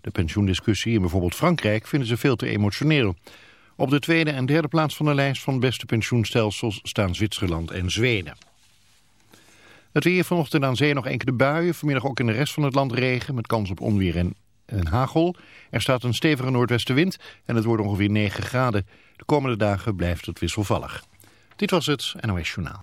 De pensioendiscussie in bijvoorbeeld Frankrijk vinden ze veel te emotioneel. Op de tweede en derde plaats van de lijst van beste pensioenstelsels staan Zwitserland en Zweden. Het weer vanochtend aan zee nog enkele buien. Vanmiddag ook in de rest van het land regen met kans op onweer en, en hagel. Er staat een stevige noordwestenwind en het wordt ongeveer 9 graden. De komende dagen blijft het wisselvallig. Dit was het NOS Journaal.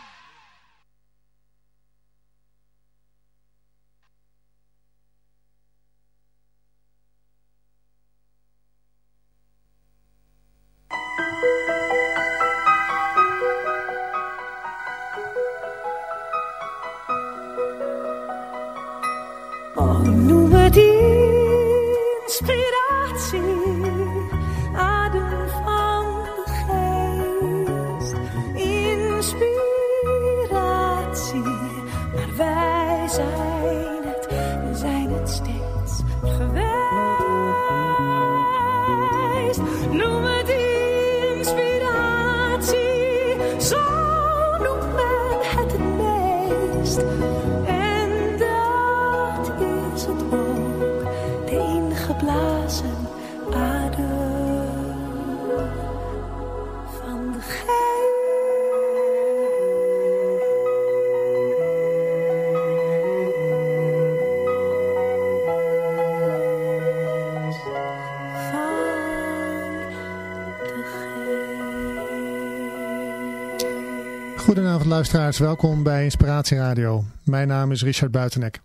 Goedenavond luisteraars, welkom bij Inspiratie Radio. Mijn naam is Richard Buitenek.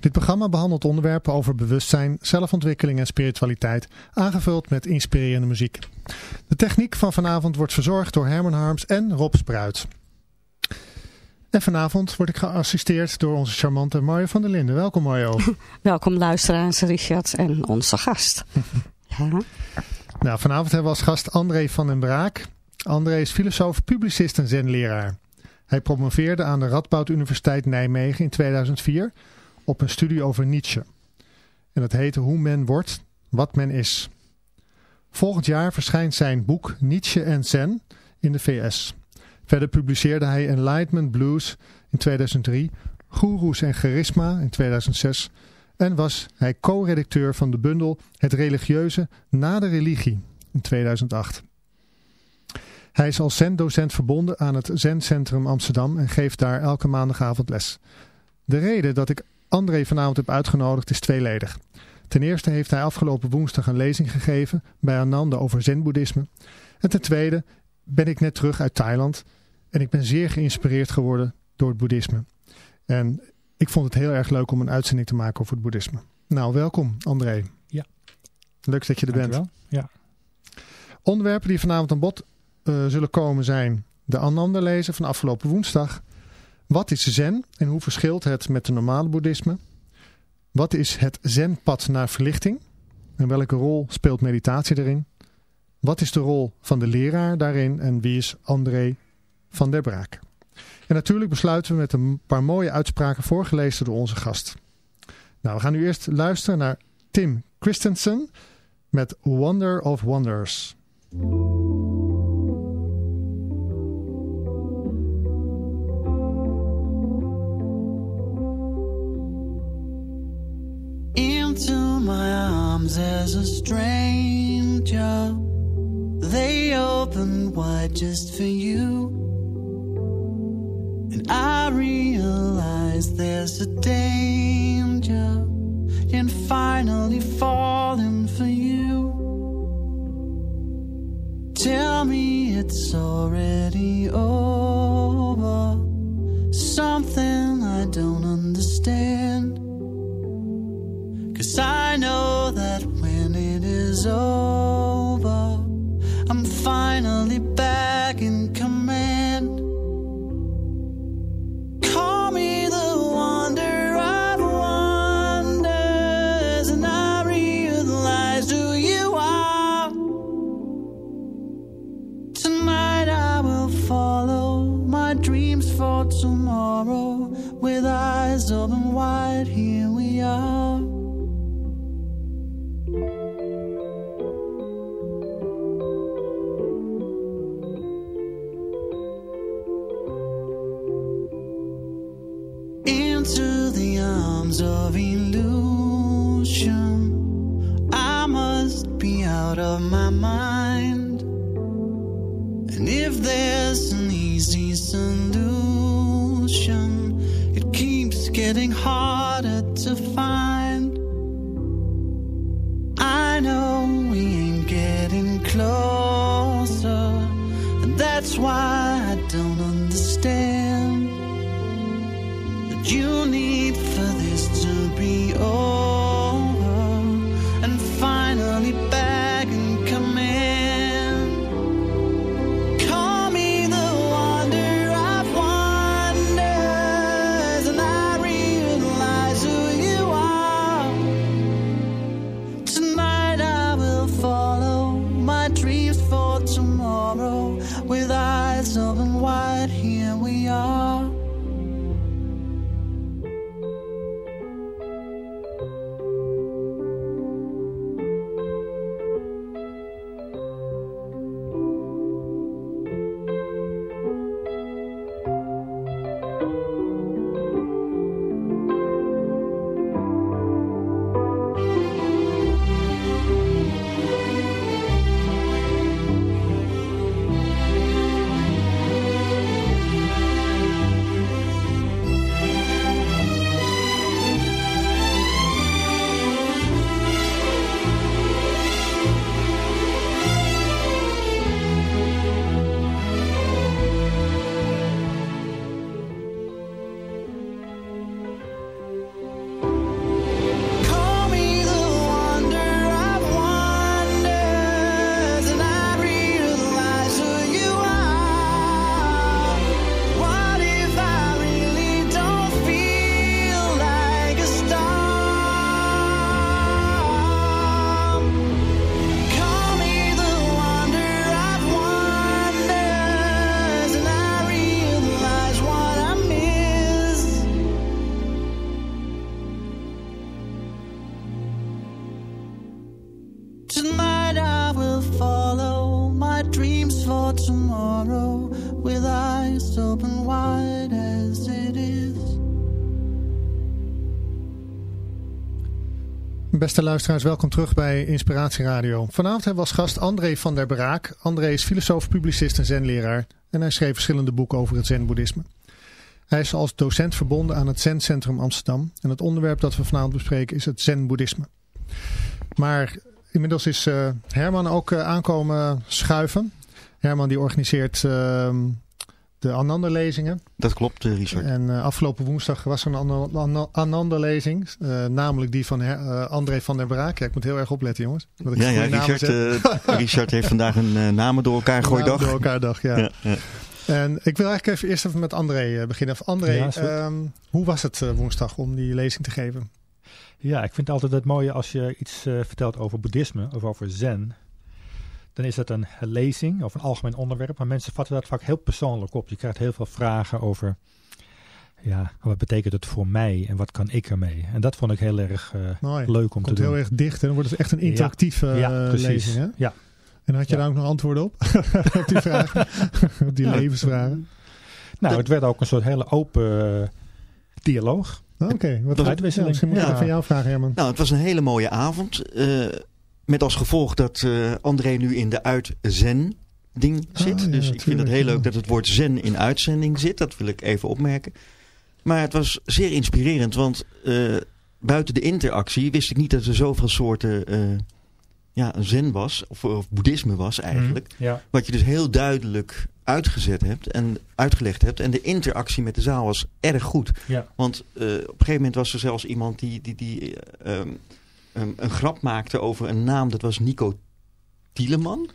Dit programma behandelt onderwerpen over bewustzijn, zelfontwikkeling en spiritualiteit, aangevuld met inspirerende muziek. De techniek van vanavond wordt verzorgd door Herman Harms en Rob Spruit. En vanavond word ik geassisteerd door onze charmante Mario van der Linden. Welkom Mario. Welkom luisteraars Richard en onze gast. ja. Nou, vanavond hebben we als gast André van den Braak. André is filosoof, publicist en zenleraar. Hij promoveerde aan de Radboud Universiteit Nijmegen in 2004 op een studie over Nietzsche. En dat heette Hoe men wordt, wat men is. Volgend jaar verschijnt zijn boek Nietzsche en Zen in de VS. Verder publiceerde hij Enlightenment Blues in 2003, Goeroes en Charisma in 2006 en was hij co-redacteur van de bundel Het religieuze na de religie in 2008. Hij is als zendocent verbonden aan het Zencentrum Amsterdam en geeft daar elke maandagavond les. De reden dat ik André vanavond heb uitgenodigd is tweeledig. Ten eerste heeft hij afgelopen woensdag een lezing gegeven bij Ananda over zenboeddhisme. En ten tweede ben ik net terug uit Thailand en ik ben zeer geïnspireerd geworden door het boeddhisme. En ik vond het heel erg leuk om een uitzending te maken over het boeddhisme. Nou, welkom André. Ja. Leuk dat je er bent. Ja. Onderwerpen die vanavond aan bod uh, zullen komen zijn de Ananda lezen van afgelopen woensdag. Wat is zen en hoe verschilt het met de normale boeddhisme? Wat is het zenpad naar verlichting? En welke rol speelt meditatie erin? Wat is de rol van de leraar daarin en wie is André van der Braak? En natuurlijk besluiten we met een paar mooie uitspraken voorgelezen door onze gast. Nou, we gaan nu eerst luisteren naar Tim Christensen met Wonder of Wonders. As a stranger. They open wide just for you. And I realize there's a danger in finally falling for you. Tell me it's already that's why I don't understand that you need for this to be over Beste luisteraars, welkom terug bij Inspiratie Radio. Vanavond hebben we als gast André van der Braak. André is filosoof, publicist en zenleraar. En hij schreef verschillende boeken over het zenboeddhisme. Hij is als docent verbonden aan het Zencentrum Amsterdam. En het onderwerp dat we vanavond bespreken is het zenboeddhisme. Maar inmiddels is eh, Herman ook eh, aankomen schuiven. Herman die organiseert ehm, de Ananda-lezingen. Dat klopt, eh, Richard. En eh, afgelopen woensdag was er een Ana- Ana- Ananda-lezing. eh, namelijk die van Her- eh, André van der Braak. Ja, ik moet heel erg opletten jongens. Dat ik Ja, Richard, heeft vandaag een namen door elkaar gegooid Namen dag. Door elkaar dag, ja. Ja, ja. En ik wil eigenlijk even eerst even met André beginnen. Of André, ehm, hoe was het woensdag om die lezing te geven? Ja, ik vind het altijd het mooie als je iets eh, vertelt over boeddhisme of over zen. Dan is dat een lezing of een algemeen onderwerp. Maar mensen vatten dat vaak heel persoonlijk op. Je krijgt heel veel vragen over, ja, wat betekent het voor mij en wat kan ik ermee? En dat vond ik heel erg eh, Mooi. leuk om Komt te doen. heel erg dicht en dan wordt het echt een interactieve ja, eh, precies. lezing. Hè? Ja. En had je Ja. daar ook nog antwoorden op? op die vragen? op die Ja. levensvragen? Nou, het werd ook een soort hele open eh, dialoog. Oké, wat ja, uitwisseling. misschien moet ik Ja. van jou vragen Herman. Nou, het was een hele mooie avond. eh, met als gevolg dat eh, André nu in de uit-zen ding Ah, zit. ja, dus ik vind het heel leuk dat het woord zen in uitzending zit. Dat wil ik even opmerken. Maar het was zeer inspirerend, want eh, buiten de interactie wist ik niet dat er zoveel soorten eh, ja, zen was, of, of boeddhisme was eigenlijk. Ja. Wat je dus heel duidelijk uitgezet hebt en uitgelegd hebt. En de interactie met de zaal was erg goed. Ja. Want op een gegeven moment was er zelfs iemand die, die, die eh, ehm, een grap maakte over een naam. Dat was Nico Tieleman.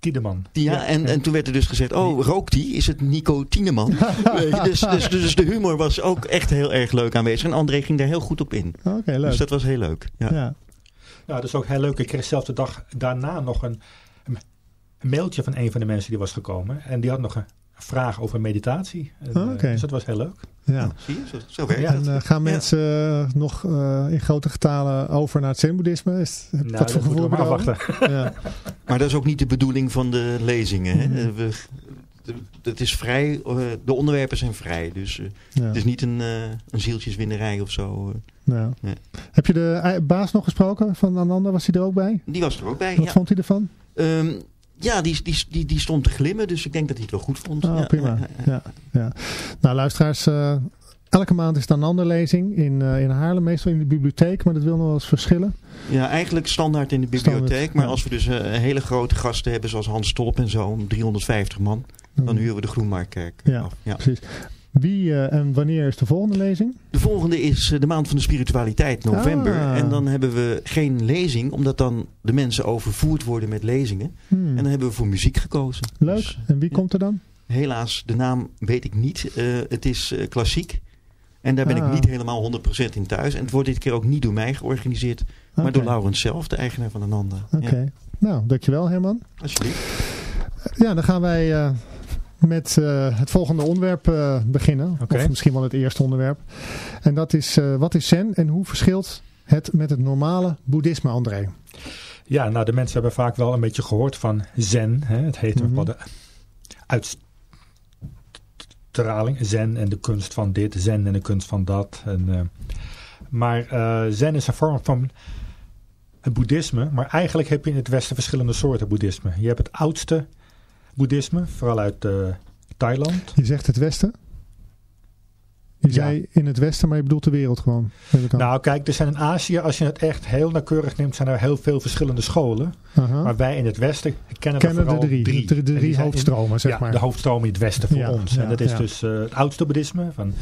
Tiedeman. Ja, en, en toen werd er dus gezegd, oh, rookt die? Is het Nico Tieneman? Weet je, dus, dus, dus de humor was ook echt heel erg leuk aanwezig. En André ging daar heel goed op in. Oké, leuk. Dus dat was heel leuk. Ja. ja. Nou, dat is ook heel leuk. Ik kreeg zelfs de dag daarna nog een, een mailtje van een van de mensen die was gekomen. En die had nog een vraag over meditatie. En, Oh, eh, oké. Dus dat was heel leuk. Ja. Zie je, zo, zo werkt Ja. En eh, gaan mensen eh, nog eh, in grote getalen over naar het zen-boeddhisme? Is- Nou, Wat voor dat gevoel maar afwachten. Ja. Maar dat is ook niet de bedoeling van de lezingen. Hè? Mhm. Eh, We, het is vrij, de onderwerpen zijn vrij. Dus eh, Ja. het is niet een, eh, een zieltjeswinnerij of zo. Ja. Nee. Heb je de baas nog gesproken van Ananda? Was hij er ook bij? Die was er ook bij. Wat Ja, vond hij ervan? Ehm, ja die, die, die, die stond te glimmen, dus ik denk dat hij het wel goed vond. Oh, Ja, prima. ja, ja. Nou, luisteraars, eh, elke maand is er een andere lezing in, eh, in Haarlem, meestal in de bibliotheek, maar dat wil nog wel eens verschillen. Ja, eigenlijk standaard in de bibliotheek. Standaard, maar ja. als we dus eh, hele grote gasten hebben, zoals Hans Stolp en zo, om 350 man, dan huren we de Groenmarktkerk Ja. af. Ja. Precies. Wie eh, en wanneer is de volgende lezing? De volgende is eh, de maand van de spiritualiteit, november. Ah. En dan hebben we geen lezing, omdat dan de mensen overvoerd worden met lezingen. Hmm. En dan hebben we voor muziek gekozen. Leuk. Dus, En wie ja. komt er dan? helaas, de naam weet ik niet. Eh, het is klassiek. En daar ben Ah. ik niet helemaal 100% in thuis. En het wordt dit keer ook niet door mij georganiseerd, maar door Laurens zelf, de eigenaar van Ananda. Oké. Ja, Nou, dankjewel Herman. alsjeblieft. Ja, dan gaan wij met eh, het volgende onderwerp eh, beginnen. Of misschien wel het eerste onderwerp. En dat is, eh, wat is zen en hoe verschilt het met het normale boeddhisme, André? Ja, nou de mensen hebben vaak wel een beetje gehoord van zen. Hè? Het heet Mhm. wel de uitstraling. Zen en de kunst van dit, zen en de kunst van dat. En, maar zen is een vorm van het boeddhisme. Maar eigenlijk heb je in het westen verschillende soorten boeddhisme. Je hebt het oudste boeddhisme, vooral uit eh, Thailand. Je zegt het westen. Je Ja. zei in het westen, maar je bedoelt de wereld gewoon. Nou kijk, er zijn in Azië, als je het echt heel nauwkeurig neemt, zijn er heel veel verschillende scholen. Maar wij in het Westen kennen, Kennen er de vooral drie, de- drie in- hoofdstromen, zeg ja, maar. de hoofdstroom in het Westen voor Ja, ons. en dat is dus eh, het oudste boeddhisme van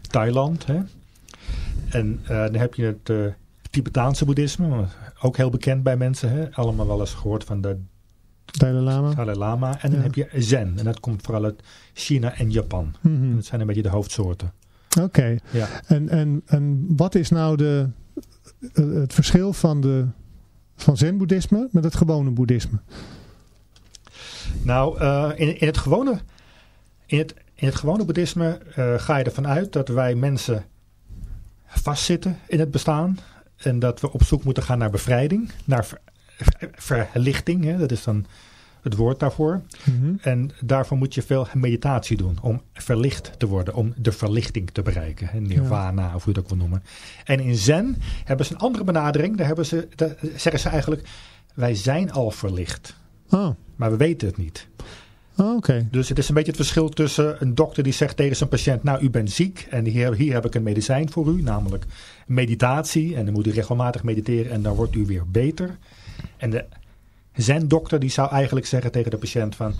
Thailand. Hè? En eh, dan heb je het Tibetaanse boeddhisme, ook heel bekend bij mensen. Hè? Allemaal wel eens gehoord van de Dalai Lama. Dalai Lama. En dan Ja. heb je Zen. En dat komt vooral uit China en Japan. Mhm. En dat zijn een beetje de hoofdsoorten. Oké. Ja. En, en, en wat is nou de, eh, het verschil van, de, van zen-boeddhisme met het gewone boeddhisme? Nou, eh, in, in, het gewone, in, het, in het gewone boeddhisme eh, ga je ervan uit dat wij mensen vastzitten in het bestaan. En dat we op zoek moeten gaan naar bevrijding, naar verlichting. Hè? Dat is dan het woord daarvoor. Mhm. En daarvoor moet je veel meditatie doen om verlicht te worden, om de verlichting te bereiken. hè, Nirvana, of hoe je ook wil noemen. En in Zen hebben ze een andere benadering. Daar, hebben ze, daar zeggen ze eigenlijk, wij zijn al verlicht, Oh, maar we weten het niet. oh, oké. Dus het is een beetje het verschil tussen een dokter die zegt tegen zijn patiënt, nou u bent ziek en hier, hier heb ik een medicijn voor u, namelijk meditatie. En dan moet u regelmatig mediteren en dan wordt u weer beter. En de zen-dokter die zou eigenlijk zeggen tegen de patiënt van,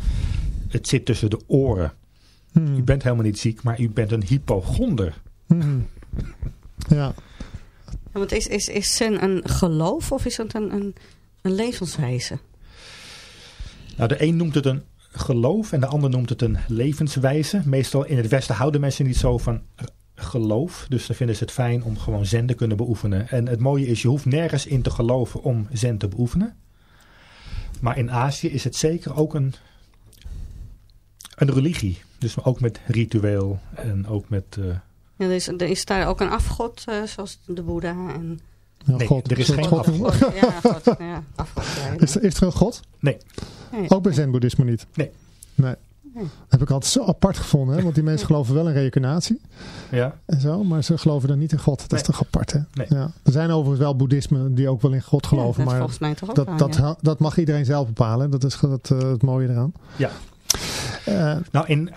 het zit tussen de oren. Mhm. U bent helemaal niet ziek, maar u bent een hypochonder. Mhm. Ja, Ja, want is, is, is zen een geloof of is het een, een, een levenswijze? Nou, de een noemt het een geloof en de ander noemt het een levenswijze. Meestal in het Westen houden mensen niet zo van geloof. Dus dan vinden ze het fijn om gewoon zen te kunnen beoefenen. En het mooie is, je hoeft nergens in te geloven om zen te beoefenen. Maar in Azië is het zeker ook een, een religie. Dus ook met ritueel en ook met... eh, Ja, er, is, er is daar ook een afgod, eh, zoals de Boeddha. En, ja Nee, God. er is Is geen God- afgod. ja, God, ja, afgod. Ja, Is, er- is er een God? nee, Nee. Ook bij zen-boeddhisme niet? Nee. Nee. Heb ik altijd zo apart gevonden, hè? want die mensen geloven wel in reïncarnatie ja, en zo, maar ze geloven dan niet in God. Dat Nee. is toch apart, hè? Nee. Ja. Er zijn overigens wel boeddhismen die ook wel in God geloven, Ja, dat maar volgens mij toch ook dat, dat, ja. ha- dat mag iedereen zelf bepalen. Dat is eh, het mooie eraan. Ja. Eh, Nou, in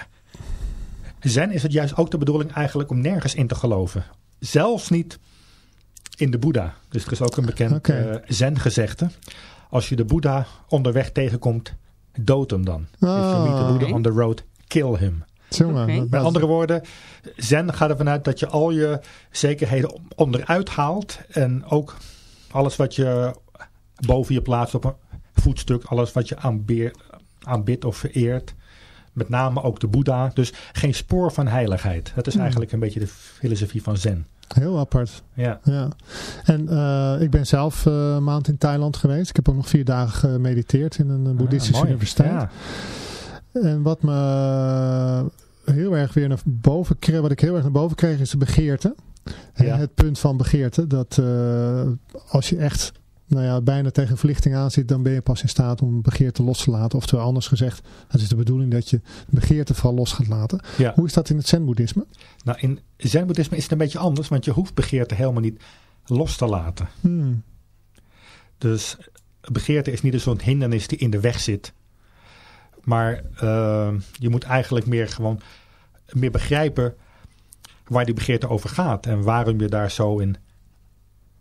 Zen is het juist ook de bedoeling eigenlijk om nergens in te geloven. Zelfs niet in de Boeddha. Dus er is ook een bekend Oké. eh, Zen-gezegde. Als je de Boeddha onderweg tegenkomt, dood hem dan. If you meet the. Buddha Oké. on the road, kill him. Met andere woorden, Zen gaat ervan uit dat je al je zekerheden onderuit haalt. En ook alles wat je boven je plaatst op een voetstuk. Alles wat je aanbeer- aanbidt of vereert. Met name ook de Boeddha. Dus geen spoor van heiligheid. Dat is Hmm. eigenlijk een beetje de filosofie van Zen. Heel apart. Ja. Ja. En eh, ik ben zelf eh, een maand in Thailand geweest. Ik heb ook nog vier dagen gemediteerd in een eh, boeddhistische Ah, mooi. universiteit. Ja. En wat me heel erg weer naar boven kreeg, wat ik heel erg naar boven kreeg, is de begeerte. Ja. Het punt van begeerte. Dat als je echt nou ja, bijna tegen verlichting aan zit, dan ben je pas in staat om begeerte los te laten. Oftewel anders gezegd, het is de bedoeling dat je begeerte vooral los gaat laten. Ja. Hoe is dat in het zen-boeddhisme? Nou, in zen-boeddhisme is het een beetje anders, want je hoeft begeerte helemaal niet los te laten. Hmm. Dus begeerte is niet een soort hindernis die in de weg zit. Maar eh, je moet eigenlijk meer gewoon meer begrijpen waar die begeerte over gaat. En waarom je daar zo in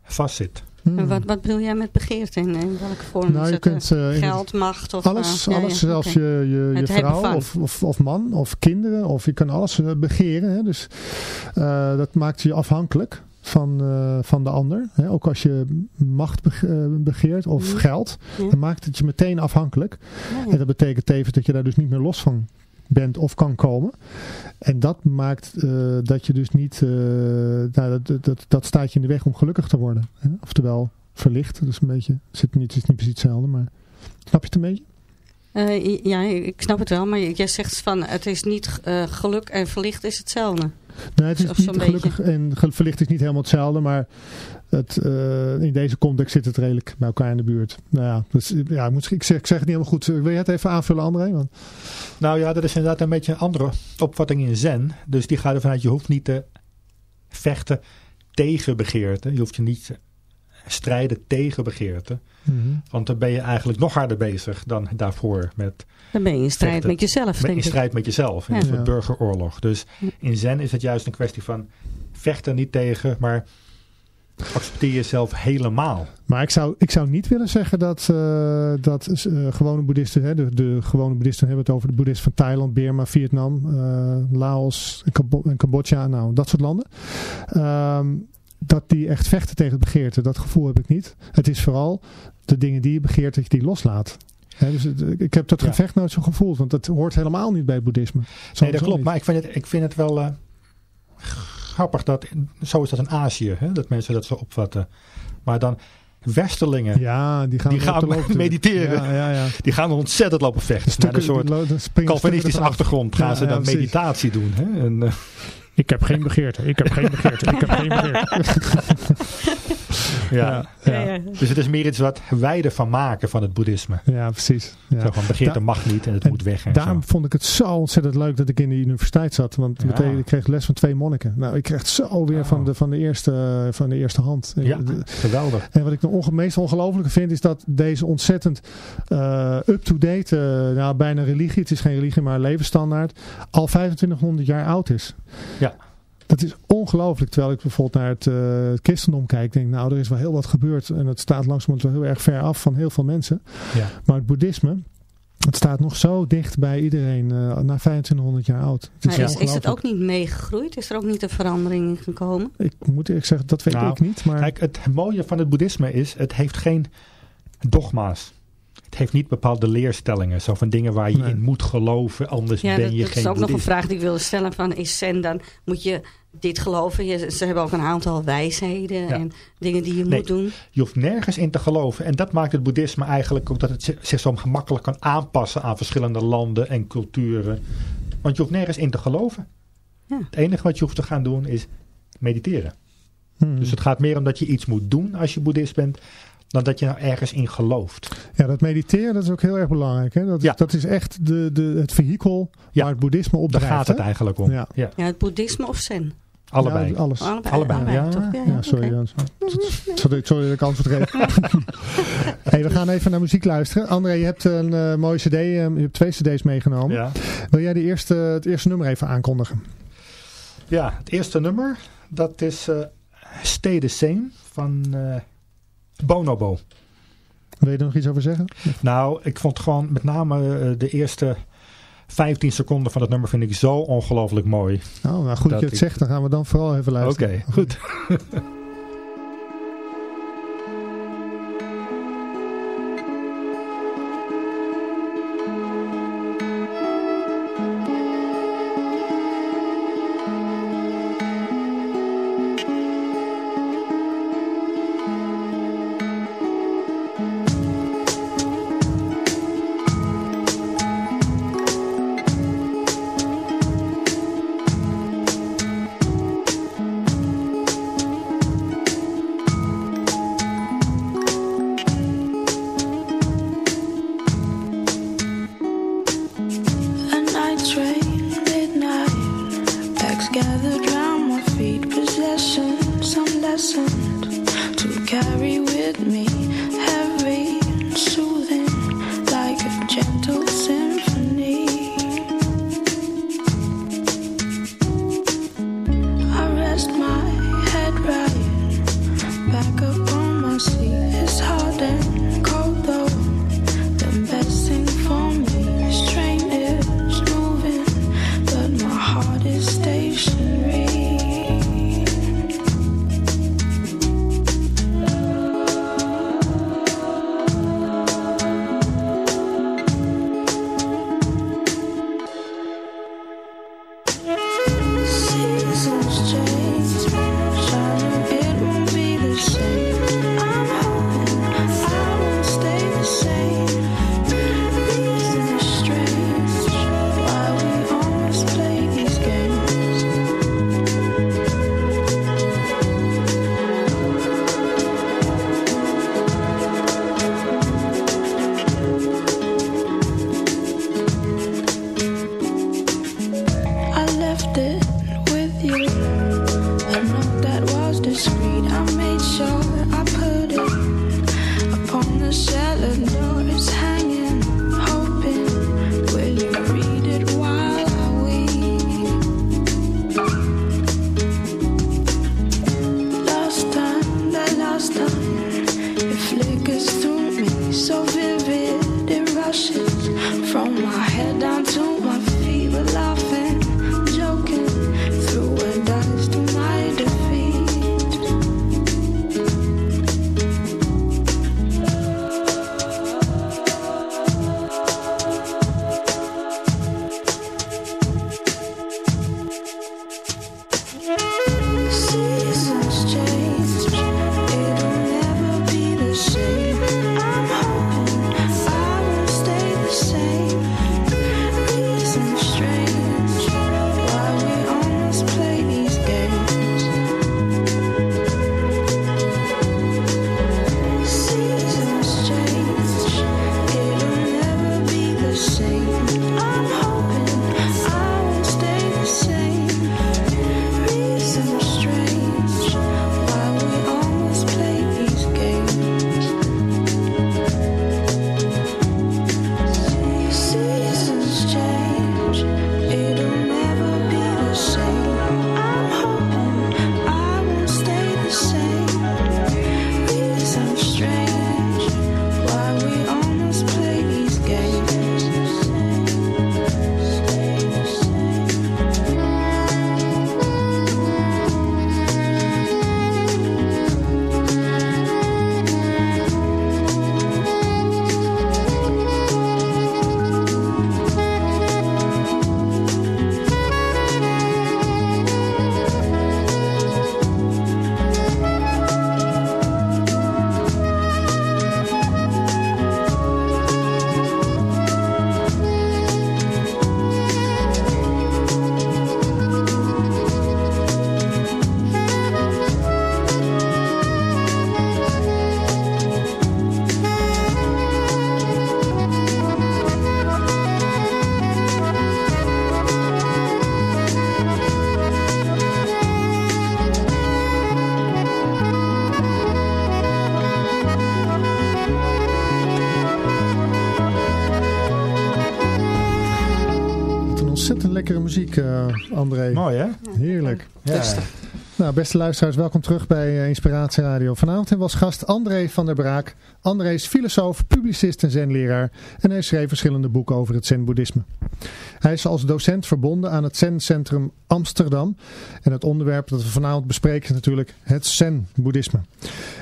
vastzit. Hmm. Wat, wat bedoel jij met begeerte? In, in welke vorm? Nou, je het, kunt, eh, eh, geld, macht? Of, Alles, eh, ja, alles ja, zelfs je, je, je vrouw of, of, of man of kinderen. Of je kan alles eh, begeren. Hè? Dus eh, dat maakt je afhankelijk van, eh, van de ander. Hè? Ook als je macht bege- eh, begeert of Mhm. geld. Dan maakt het je meteen afhankelijk. En dat betekent tevens dat je daar dus niet meer los van bent of kan komen. En dat maakt eh, dat je dus niet... eh, nou, dat, dat- dat, staat je in de weg om gelukkig te worden. Hè? Oftewel verlicht. Dus een beetje... Zit niet, het is niet precies hetzelfde, maar... Snap je het een beetje? Eh, ja, ik snap het wel, maar jij zegt van het is niet geluk en verlicht is hetzelfde. Nee, het is niet gelukkig en verlicht is niet helemaal hetzelfde, maar het, eh, in deze context zit het redelijk bij elkaar in de buurt. Nou ja, dus, ja ik, moet, ik, zeg, ik zeg het niet helemaal goed. Wil jij het even aanvullen, André? Want, Nou ja, dat is inderdaad een beetje een andere opvatting in zen. Dus die gaat ervan uit, je hoeft niet te vechten tegen begeerte. Je hoeft je niet te strijden tegen begeerte. Want dan ben je eigenlijk nog harder bezig dan daarvoor met Dan ben je in strijd Vechten. met jezelf, denk in ik. strijd met jezelf. In Ja. een soort burgeroorlog. Dus in zen is het juist een kwestie van vechten niet tegen, maar accepteer jezelf helemaal. Maar ik zou, ik zou niet willen zeggen dat, eh, dat eh, gewone boeddhisten, hè, de, de gewone boeddhisten hebben het over de boeddhisten van Thailand, Burma, Vietnam, eh, Laos en, Cambodja, nou dat soort landen. Ehm, dat die echt vechten tegen het begeerte, dat gevoel heb ik niet. Het is vooral de dingen die je begeert, dat je die loslaat. Hè, dus het- ik heb dat Ja. gevecht nooit zo gevoeld, want dat hoort helemaal niet bij het boeddhisme. Nee, dat klopt. niet. Maar ik vind het, ik vind het wel eh, grappig dat, zo is dat in Azië, hè, dat mensen dat zo opvatten. Maar dan westerlingen, Ja, die gaan, Die mediteren. Ja, ja, ja. die gaan ontzettend lopen vechten. Naar Stukken- een soort Calvinistische achtergrond gaan Ja, ze dan meditatie doen. Hè? En, eh, Ik heb geen begeerte, ik heb geen begeerte, ik heb geen begeerte. ja. ja. Dus het is meer iets wat wij ervan maken van het boeddhisme. Ja, precies. Ja. Zo van begeerte Da- mag niet en het en moet weg. En Daarom zo. vond ik het zo ontzettend leuk dat ik in de universiteit zat. Want Ja. meteen, ik kreeg les van twee monniken. Nou, ik kreeg het zo weer Oh. van, de, van, de eerste, van de eerste hand. Ja, De- geweldig. En wat ik nog onge meest ongelooflijke vind is dat deze ontzettend eh, up-to-date, eh, nou bijna religie, het is geen religie maar levensstandaard, al 2500 jaar oud is. Ja. Dat is ongelooflijk. Terwijl ik bijvoorbeeld naar het, eh, het christendom kijk, denk nou er is wel heel wat gebeurd en het staat langzamerhand wel heel erg ver af van heel veel mensen. Ja. Maar het boeddhisme, het staat nog zo dicht bij iedereen, eh, na 2500 jaar oud. Het Maar is, is het ook niet meegegroeid? Is er ook niet een verandering in gekomen? Ik moet eerlijk zeggen, dat weet Nou, ik niet. Maar Kijk, het mooie van het boeddhisme is, het heeft geen dogma's. Het heeft niet bepaalde leerstellingen. Zo van dingen waar je Nee. in moet geloven, anders Ja, ben dat, je dat geen is ook nog een vraag die ik wilde stellen. Van, is zen dan, moet je dit geloven? Je, ze hebben ook een aantal wijsheden Ja. en dingen die je Nee. moet doen. Je hoeft nergens in te geloven. En dat maakt het boeddhisme eigenlijk ook dat het zi- zich zo gemakkelijk kan aanpassen aan verschillende landen en culturen. Want je hoeft nergens in te geloven. Ja. Het enige wat je hoeft te gaan doen is mediteren. Hmm. Dus het gaat meer om dat je iets moet doen als je boeddhist bent, dan dat je nou ergens in gelooft. Ja, dat mediteren dat is ook heel erg belangrijk. Hè? Dat, Ja. is, dat is echt de, de, het vehikel Ja. waar het boeddhisme op Daar gaat het eigenlijk om. Ja. Ja. Ja, het boeddhisme of zen? Allebei. Ja, alles. Allebei. Allebei, ja. toch? Ja, sorry. sorry, sorry dat ik antwoord geef. hey, we gaan even naar muziek luisteren. André, je hebt een eh, mooie cd. eh, je hebt twee cd's meegenomen. Ja. Wil jij de eerste, het eerste nummer even aankondigen? ja, het eerste nummer, dat is eh Stay the Same van eh, Bonobo. Wil je er nog iets over zeggen? Nou, ik vond gewoon met name eh, de eerste 15 seconden van het nummer vind ik zo ongelooflijk mooi. Nou, nou goed dat, je het ik- zegt. Dan gaan we dan vooral even Oké, luisteren. goed. muziek, eh, André. Mooi hè? Heerlijk. Ja. Nou, beste luisteraars, welkom terug bij eh, Inspiratie Radio. Vanavond hebben we als gast André van der Braak. André is filosoof, publicist en zenleraar en hij schreef verschillende boeken over het zen-boeddhisme. Hij is als docent verbonden aan het Zen-centrum Amsterdam. En het onderwerp dat we vanavond bespreken is natuurlijk het zen-boeddhisme.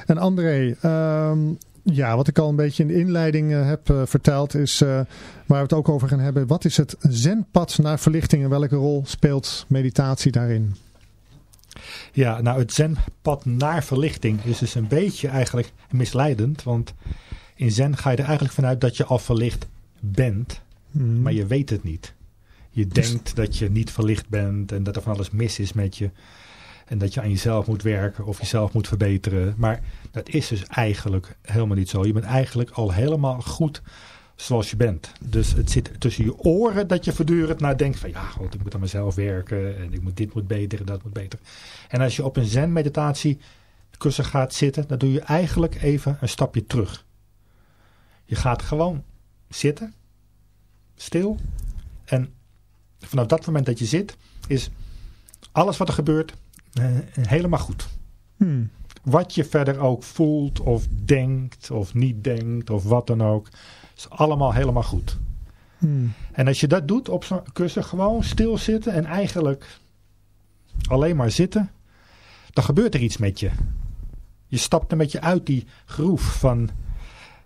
En André, ehm, ja, wat ik al een beetje in de inleiding eh, heb eh, verteld is eh, waar we het ook over gaan hebben. Wat is het zenpad naar verlichting en welke rol speelt meditatie daarin? Ja, nou het zenpad naar verlichting is dus een beetje eigenlijk misleidend. Want in zen ga je er eigenlijk vanuit dat je al verlicht bent, Hmm. maar je weet het niet. Je denkt dat je niet verlicht bent en dat er van alles mis is met je. En dat je aan jezelf moet werken of jezelf moet verbeteren. Maar dat is dus eigenlijk helemaal niet zo. Je bent eigenlijk al helemaal goed zoals je bent. Dus het zit tussen je oren dat je voortdurend nadenkt van ja, god, ik moet aan mezelf werken en ik moet dit moet beter en dat moet beter. En als je op een zen meditatie kussen gaat zitten, dan doe je eigenlijk even een stapje terug. Je gaat gewoon zitten, stil. En vanaf dat moment dat je zit, is alles wat er gebeurt helemaal goed. Hmm. Wat je verder ook voelt of denkt of niet denkt of wat dan ook, is allemaal helemaal goed. Hmm. En als je dat doet op zo'n kussen, gewoon stilzitten en eigenlijk alleen maar zitten, dan gebeurt er iets met je. Je stapt een beetje uit die groef van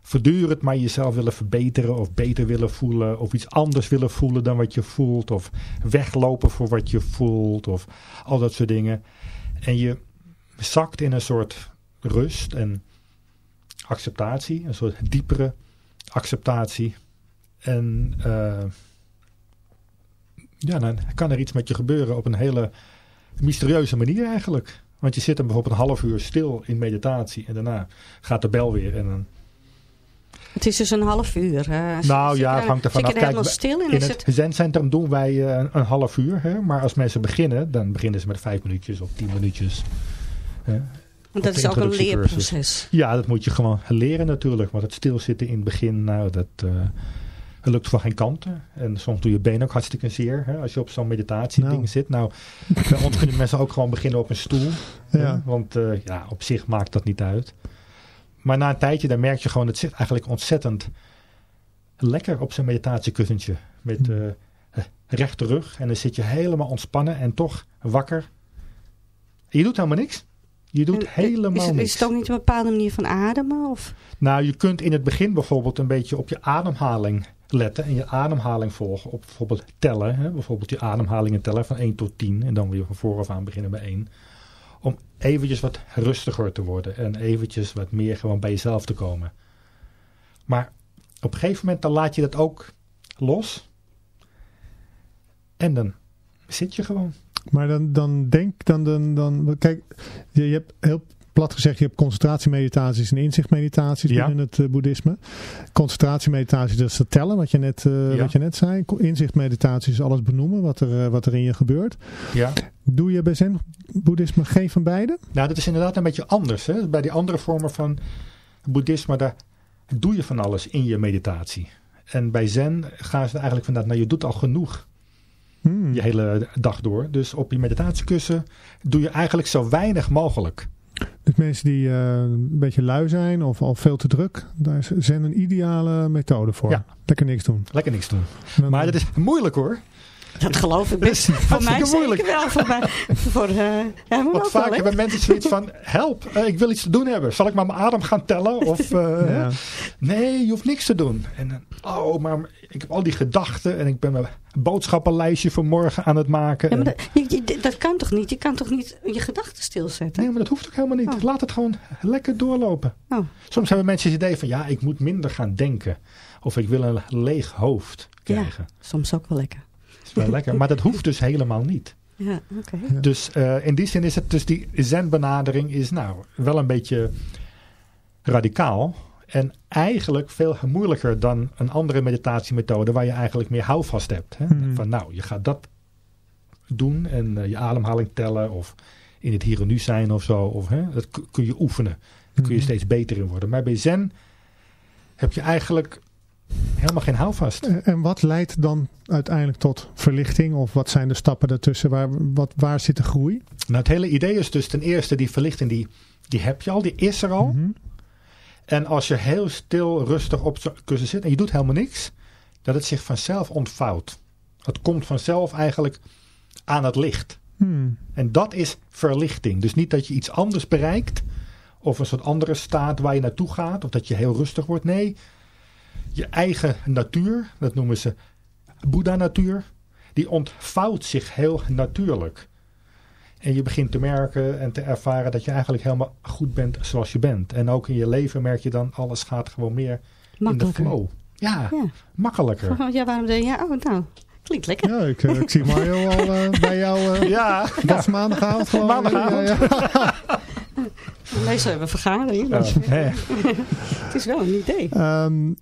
voortdurend maar jezelf willen verbeteren of beter willen voelen of iets anders willen voelen dan wat je voelt of weglopen voor wat je voelt of al dat soort dingen. En je zakt in een soort rust en acceptatie, een soort diepere acceptatie. En eh, ja, dan kan er iets met je gebeuren op een hele mysterieuze manier eigenlijk. Want je zit dan bijvoorbeeld een half uur stil in meditatie en daarna gaat de bel weer en dan Het is dus een half uur. je- Nou ja, het hangt ervan af. je er helemaal Kijk, stil in? In Is het het, zendcentrum doen wij eh, een, een half uur. Hè? Maar als mensen beginnen, dan beginnen ze met vijf minuutjes of tien minuutjes. Hè? want dat is ook een leerproces. Ja, dat moet je gewoon leren natuurlijk. Want het stilzitten in het begin, nou, dat, eh, lukt van geen kanten. En soms doe je benen ook hartstikke zeer. Hè? Als je op zo'n meditatieding Nou. zit. Nou, bij ons kunnen mensen ook gewoon beginnen op een stoel. hè? Ja. Want eh, ja, op zich maakt dat niet uit. Maar na een tijdje, dan merk je gewoon, het zit eigenlijk ontzettend lekker op zijn meditatiekussentje. Met Hm. eh, eh, rechte rug. En dan zit je helemaal ontspannen en toch wakker. Je doet helemaal niks. Je doet En, eh, helemaal is, het- niks. Is het ook niet een bepaalde manier van ademen? Of? Nou, je kunt in het begin bijvoorbeeld een beetje op je ademhaling letten. En je ademhaling volgen. Op bijvoorbeeld tellen. Hè? Bijvoorbeeld je ademhalingen tellen van 1 tot 10. En dan weer van vooraf aan beginnen bij 1. Eventjes wat rustiger te worden. En eventjes wat meer gewoon bij jezelf te komen. Maar op een gegeven moment dan laat je dat ook los. En dan zit je gewoon. Maar dan, dan denk, dan, dan, dan, kijk, je, je hebt heel plat gezegd, je hebt concentratiemeditaties en inzichtmeditaties Ja. binnen het eh, boeddhisme. Concentratiemeditatie, dat is het tellen, wat je net, eh, Ja. wat je net zei. Inzichtmeditatie is alles benoemen, wat er, eh, wat er in je gebeurt. Ja. Doe je bij zen-boeddhisme geen van beide? Nou, dat is inderdaad een beetje anders. Hè? Bij die andere vormen van boeddhisme, daar doe je van alles in je meditatie. En bij zen gaan ze eigenlijk vanuit, nou je doet al genoeg Hmm. je hele dag door. Dus op je meditatiekussen doe je eigenlijk zo weinig mogelijk. Dus mensen die eh, een beetje lui zijn of al veel te druk, daar zen een ideale methode voor. Ja. Lekker niks doen. Lekker niks doen. Dan- Maar dat is moeilijk hoor. Dat geloof ik best. Dat is voor mij moeilijk. wel. Voor mij, voor, eh ja, moet Want ook vaak wel, hebben mensen zoiets van, help, eh, ik wil iets te doen hebben. Zal ik maar mijn adem gaan tellen? Of, eh, Ja. Nee, je hoeft niks te doen. En dan, oh, maar ik heb al die gedachten en ik ben mijn boodschappenlijstje voor morgen aan het maken. Ja, maar En- dat, je- je- dat kan toch niet? Je kan toch niet je gedachten stilzetten? nee, maar dat hoeft ook helemaal niet. Oh. Laat het gewoon lekker doorlopen. Oh. Soms hebben mensen het idee van, ja, ik moet minder gaan denken. Of ik wil een leeg hoofd krijgen. Soms ook wel lekker. Is wel lekker. Maar dat hoeft dus helemaal niet. Ja, oké. Dus eh, in die zin is het dus die zen-benadering is nou wel een beetje radicaal. En eigenlijk veel moeilijker dan een andere meditatiemethode waar je eigenlijk meer houvast hebt. Hè? Mhm. Van nou, je gaat dat doen en eh, je ademhaling tellen of in het hier en nu zijn of zo. Of, hè? Dat kun je oefenen. Daar kun je Mhm. steeds beter in worden. Maar bij zen heb je eigenlijk helemaal geen houvast. En en wat leidt dan uiteindelijk tot verlichting? Of wat zijn de stappen daartussen? Waar, wat, waar zit de groei? Nou, het hele idee is dus ten eerste die verlichting, die, die heb je al, die is er al. Mhm. En als je heel stil, rustig op zo'n kussen zit en je doet helemaal niks, dat het zich vanzelf ontvouwt. Het komt vanzelf eigenlijk aan het licht. Hmm. En dat is verlichting. Dus niet dat je iets anders bereikt, of een soort andere staat waar je naartoe gaat, of dat je heel rustig wordt. Nee, je eigen natuur, dat noemen ze Boeddha-natuur, die ontvouwt zich heel natuurlijk. En je begint te merken en te ervaren dat je eigenlijk helemaal goed bent zoals je bent. En ook in je leven merk je dan, alles gaat gewoon meer in de flow. Ja, Ja. makkelijker. Ja, waarom deed je? Ja, oh, nou, klinkt lekker. Ja, ik, eh, ik zie Mario al eh, bij jou. eh Ja, Dat is maandagavond gewoon. Maandagavond. Ja, ja. Meestal hebben we vergadering. Dus. Het is wel een idee. Ehm,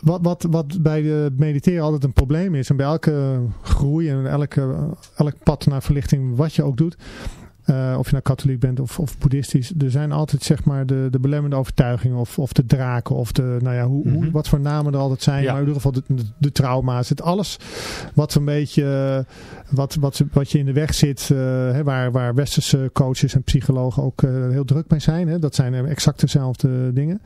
wat, wat, wat bij de mediteren altijd een probleem is, en bij elke groei en elke, elk pad naar verlichting, wat je ook doet, Eh, of je nou katholiek bent of, of boeddhistisch. Er zijn altijd zeg maar de, de belemmerende overtuigingen of, of de draken of de, nou ja, hoe, hoe, Mhm. wat voor namen er altijd zijn. Ja. Maar in ieder geval de, de, de trauma's. Het alles wat een beetje, eh, wat, wat, wat je in de weg zit. eh, hè, waar, waar westerse coaches en psychologen ook heel druk mee zijn. Hè. Dat zijn exact dezelfde dingen.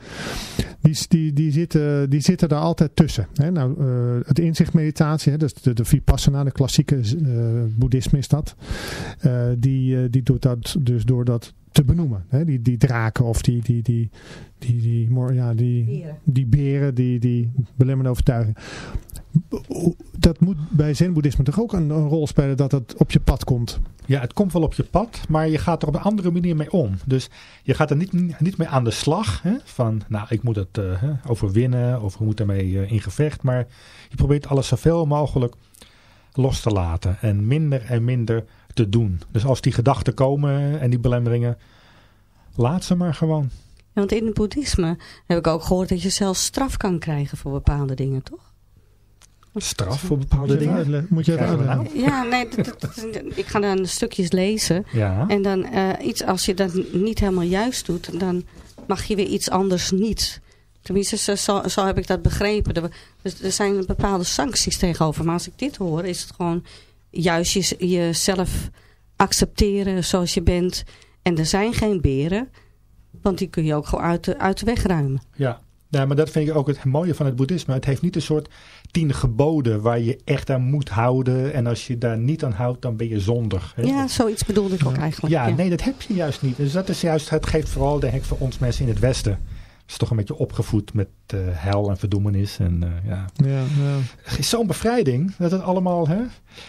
Die, die, die, zitten, die zitten daar altijd tussen. Hè. Nou, het inzichtmeditatie, hè, dus de, de Vipassana, de klassieke boeddhisme is dat. Die, die doet dat dus door dat te benoemen. Hè? Die, die draken of die, die, die, die, die, ja, die, Beren. die beren, die, die belemmerende overtuiging. Dat moet bij zen-boeddhisme toch ook een, een rol spelen dat het op je pad komt. Ja, het komt wel op je pad, maar je gaat er op een andere manier mee om. Dus je gaat er niet, niet mee aan de slag. Hè, van, nou, ik moet het hè, overwinnen of ik moet ermee eh, in gevecht. Maar je probeert alles zoveel mogelijk los te laten. En minder en minder te doen. Dus als die gedachten komen en die belemmeringen, laat ze maar gewoon. Ja, want in het boeddhisme heb ik ook gehoord dat je zelfs straf kan krijgen voor bepaalde dingen, toch? Straf voor bepaalde Moet je even dingen. Moet je even uitleggen. Ja, nee, dat- dat- dat- ik ga dan stukjes lezen. Ja, En dan eh, iets, als je dat niet helemaal juist doet, dan mag je weer iets anders niet. Tenminste, zo, zo, zo heb ik dat begrepen. Er, dus er zijn bepaalde sancties tegenover. Maar als ik dit hoor, is het gewoon juist je, jezelf accepteren zoals je bent. En er zijn geen beren, want die kun je ook gewoon uit de, uit de weg ruimen. ja. Ja, maar dat vind ik ook het mooie van het boeddhisme. Het heeft niet een soort tien geboden waar je echt aan moet houden. En als je daar niet aan houdt, dan ben je zondig. hè. Ja, zoiets bedoelde ik ook eigenlijk. Ja, nee, dat heb je juist niet. Dus dat is juist, het geeft vooral, denk ik, voor ons mensen in het Westen. Het is toch een beetje opgevoed met eh hel en verdoemenis. En eh, ja, Ja, ja. het is zo'n bevrijding dat het allemaal, hè.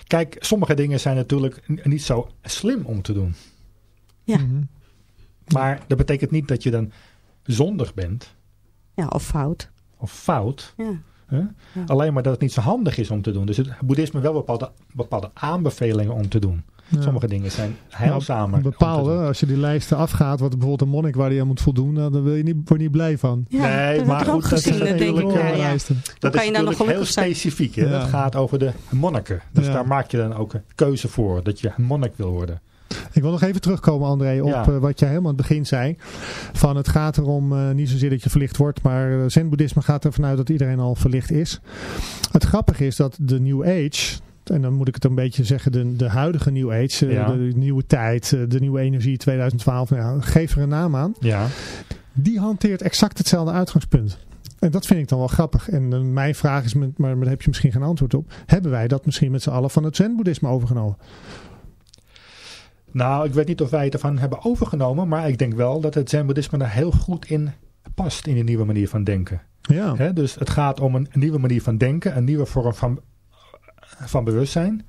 Kijk, sommige dingen zijn natuurlijk niet zo slim om te doen. Ja. Mhm. Maar dat betekent niet dat je dan zondig bent Ja, of fout. of fout. Ja. Hè? Alleen maar dat het niet zo handig is om te doen. Dus het boeddhisme wel bepaalde, bepaalde aanbevelingen om te doen. Ja. Sommige dingen zijn heilzamer. te Bepaalde, als je die lijsten afgaat, wat bijvoorbeeld een monnik waar je aan moet voldoen, nou, dan wil je niet, word je niet blij van. Ja, Nee, dat maar goed, dat gezien. is Dat denk ik, natuurlijk, ja, eh, ja. lijsten. Dat kan is je nou nog heel specifiek. Hè? Ja. Dat gaat over de monniken. Dus Ja. daar maak je dan ook een keuze voor. Dat je een monnik wil worden. Ik wil nog even terugkomen, André, op Ja. eh, wat jij helemaal aan het begin zei. Van het gaat erom, eh, niet zozeer dat je verlicht wordt, maar eh, zen-boeddhisme gaat ervan uit dat iedereen al verlicht is. Het grappige is dat de New Age, en dan moet ik het een beetje zeggen, de, de huidige New Age, eh, Ja. de nieuwe tijd, eh, de nieuwe energie 2012, nou geef er een naam aan. Ja. Die hanteert exact hetzelfde uitgangspunt. En dat vind ik dan wel grappig. En eh, mijn vraag is, met, maar daar heb je misschien geen antwoord op. Hebben wij dat misschien met z'n allen van het zen-boeddhisme overgenomen? Nou, ik weet niet of wij het ervan hebben overgenomen. Maar ik denk wel dat het zen-boeddhisme daar heel goed in past. In de nieuwe manier van denken. Ja. Dus het gaat om een nieuwe manier van denken. Een nieuwe vorm van, van bewustzijn.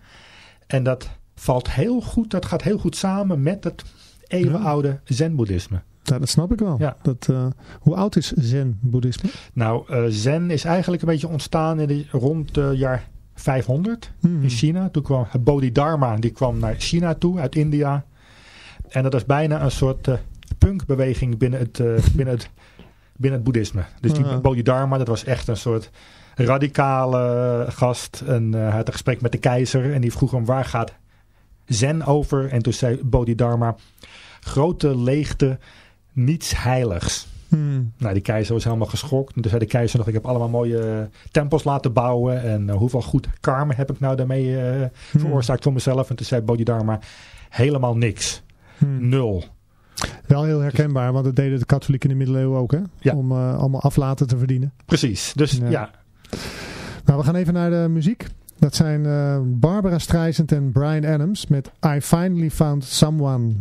En dat valt heel goed. Dat gaat heel goed samen met het eeuwenoude zen-boeddhisme. Ja, dat snap ik wel. Ja. Dat, eh, hoe oud is zen-boeddhisme? Nou, eh, zen is eigenlijk een beetje ontstaan in de, rond het jaar 500 Hmm. in China. Toen kwam het Bodhidharma, die kwam naar China toe, uit India. En dat is bijna een soort eh, punkbeweging binnen het, binnen, het, binnen het boeddhisme. Dus die. Bodhidharma, dat was echt een soort radicale gast. En eh, hij had een gesprek met de keizer en die vroeg hem waar gaat zen over? En toen zei Bodhidharma, grote leegte, niets heiligs. Hmm. Nou, die keizer was helemaal geschokt. En toen zei de keizer nog, ik heb allemaal mooie eh, tempels laten bouwen. En eh, hoeveel goed karma heb ik nou daarmee eh, veroorzaakt voor mezelf? En toen zei Bodhidharma, helemaal niks. Hmm. Nul. Wel heel herkenbaar, want dat deden de katholieken in de middeleeuwen ook, hè? Ja. Om allemaal aflaten te verdienen. Precies. Dus Ja. ja. Nou, we gaan even naar de muziek. Dat zijn eh, Barbara Streisand en Brian Adams met I Finally Found Someone.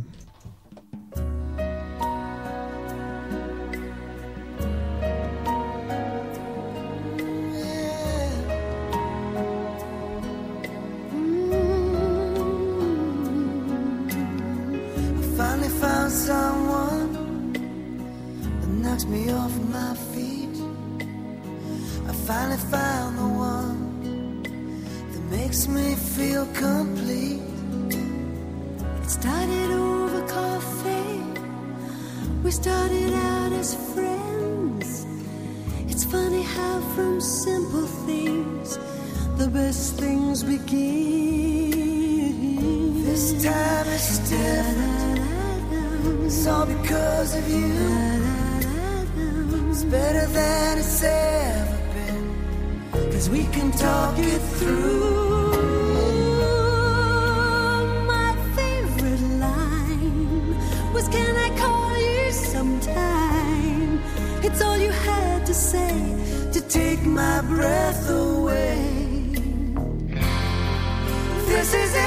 This is it.